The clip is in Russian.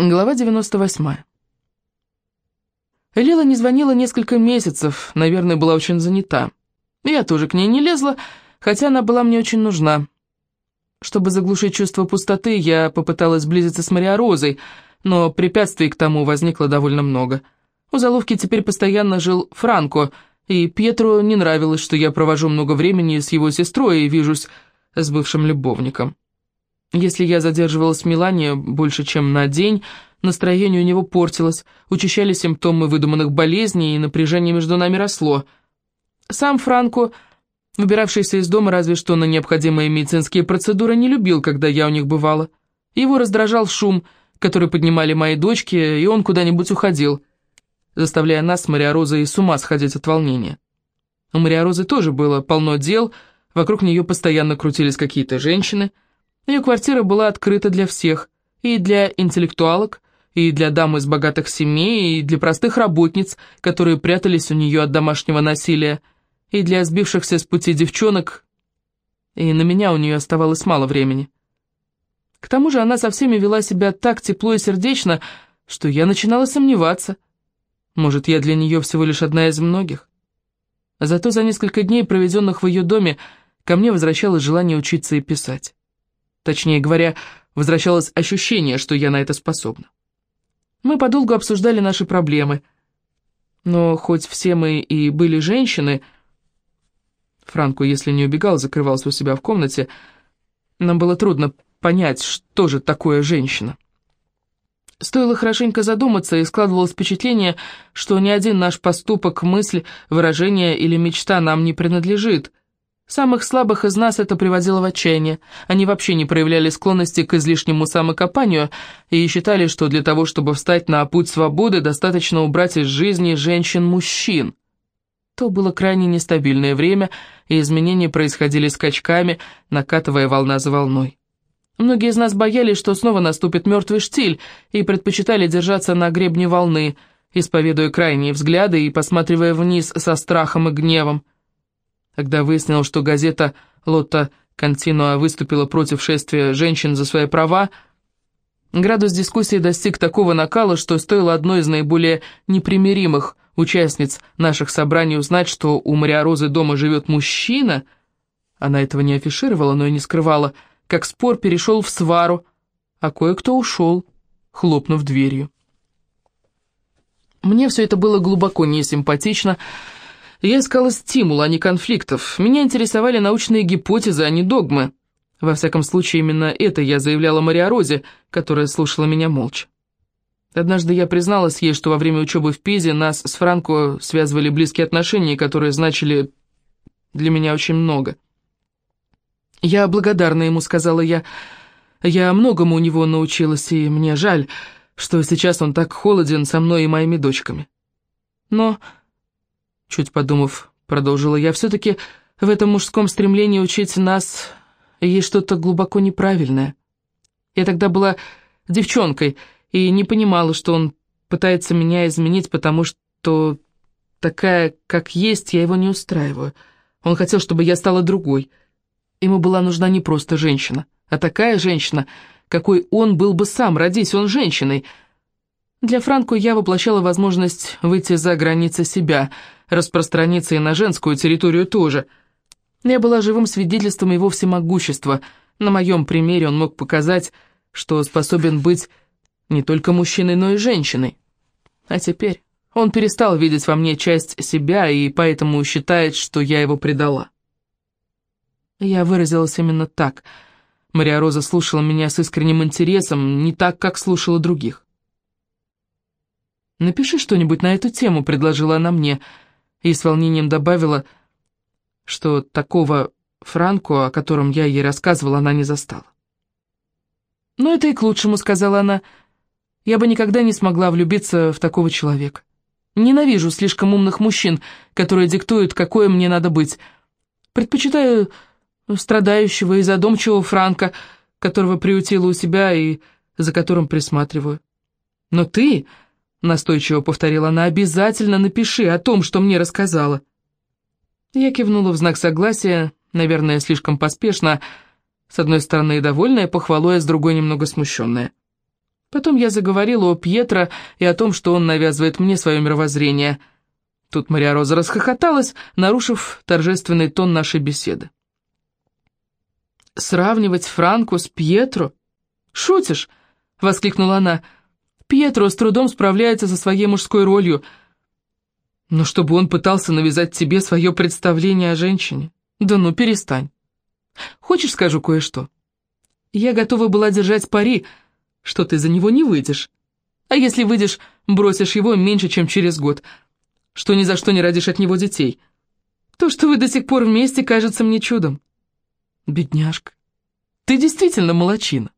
Глава 98. Лила не звонила несколько месяцев, наверное, была очень занята. Я тоже к ней не лезла, хотя она была мне очень нужна. Чтобы заглушить чувство пустоты, я попыталась сблизиться с Мария Розой, но препятствий к тому возникло довольно много. У заловки теперь постоянно жил Франко, и Пьетру не нравилось, что я провожу много времени с его сестрой и вижусь с бывшим любовником. Если я задерживалась в Милане больше, чем на день, настроение у него портилось, учащались симптомы выдуманных болезней, и напряжение между нами росло. Сам Франко, выбиравшийся из дома разве что на необходимые медицинские процедуры, не любил, когда я у них бывала. Его раздражал шум, который поднимали мои дочки, и он куда-нибудь уходил, заставляя нас с Мариорозой с ума сходить от волнения. У Мариорозы тоже было полно дел, вокруг нее постоянно крутились какие-то женщины — ее квартира была открыта для всех, и для интеллектуалок, и для дам из богатых семей, и для простых работниц, которые прятались у нее от домашнего насилия, и для сбившихся с пути девчонок, и на меня у нее оставалось мало времени. К тому же она со всеми вела себя так тепло и сердечно, что я начинала сомневаться. Может, я для нее всего лишь одна из многих? Зато за несколько дней, проведенных в ее доме, ко мне возвращалось желание учиться и писать. Точнее говоря, возвращалось ощущение, что я на это способна. Мы подолгу обсуждали наши проблемы. Но хоть все мы и были женщины... Франко, если не убегал, закрывался у себя в комнате, нам было трудно понять, что же такое женщина. Стоило хорошенько задуматься, и складывалось впечатление, что ни один наш поступок, мысль, выражение или мечта нам не принадлежит, Самых слабых из нас это приводило в отчаяние. Они вообще не проявляли склонности к излишнему самокопанию и считали, что для того, чтобы встать на путь свободы, достаточно убрать из жизни женщин-мужчин. То было крайне нестабильное время, и изменения происходили скачками, накатывая волна за волной. Многие из нас боялись, что снова наступит мертвый штиль, и предпочитали держаться на гребне волны, исповедуя крайние взгляды и посматривая вниз со страхом и гневом. Когда выяснил, что газета «Лотта Континуа» выступила против шествия женщин за свои права, градус дискуссии достиг такого накала, что стоило одной из наиболее непримиримых участниц наших собраний узнать, что у Мариорозы дома живет мужчина, она этого не афишировала, но и не скрывала, как спор перешел в свару, а кое-кто ушел, хлопнув дверью. Мне все это было глубоко несимпатично, я искала стимула, а не конфликтов. Меня интересовали научные гипотезы, а не догмы. Во всяком случае, именно это я заявляла Мария Розе, которая слушала меня молча. Однажды я призналась ей, что во время учебы в Пизе нас с Франко связывали близкие отношения, которые значили для меня очень много. «Я благодарна ему», — сказала я. «Я многому у него научилась, и мне жаль, что сейчас он так холоден со мной и моими дочками. Но Чуть подумав, продолжила я, все-таки в этом мужском стремлении учить нас есть что-то глубоко неправильное. Я тогда была девчонкой и не понимала, что он пытается меня изменить, потому что такая, как есть, я его не устраиваю. Он хотел, чтобы я стала другой. Ему была нужна не просто женщина, а такая женщина, какой он был бы сам, родись он женщиной. Для Франко я воплощала возможность выйти за границы себя — распространиться и на женскую территорию тоже. Я была живым свидетельством его всемогущества. На моем примере он мог показать, что способен быть не только мужчиной, но и женщиной. А теперь он перестал видеть во мне часть себя и поэтому считает, что я его предала. Я выразилась именно так. Мария Роза слушала меня с искренним интересом, не так, как слушала других. «Напиши что-нибудь на эту тему», — предложила она мне, — и с волнением добавила, что такого Франко, о котором я ей рассказывала, она не застала. «Но это и к лучшему», — сказала она. «Я бы никогда не смогла влюбиться в такого человека. Ненавижу слишком умных мужчин, которые диктуют, какое мне надо быть. Предпочитаю страдающего и задумчивого Франка, которого приютила у себя и за которым присматриваю. Но ты Настойчиво повторила она, обязательно напиши о том, что мне рассказала. Я кивнула в знак согласия, наверное, слишком поспешно, с одной стороны довольная похвалой, а с другой немного смущенная. Потом я заговорила о Пьетро и о том, что он навязывает мне свое мировоззрение. Тут Мария Роза расхохоталась, нарушив торжественный тон нашей беседы. «Сравнивать Франку с Пьетро? Шутишь?» — воскликнула она. «Пьетро с трудом справляется со своей мужской ролью, но чтобы он пытался навязать тебе свое представление о женщине? Да ну, перестань. Хочешь, скажу кое-что? Я готова была держать пари, — что ты за него не выйдешь. А если выйдешь, бросишь его меньше, чем через год, что ни за что не родишь от него детей. То, что вы до сих пор вместе, кажется мне чудом. Бедняжка, ты действительно молочина.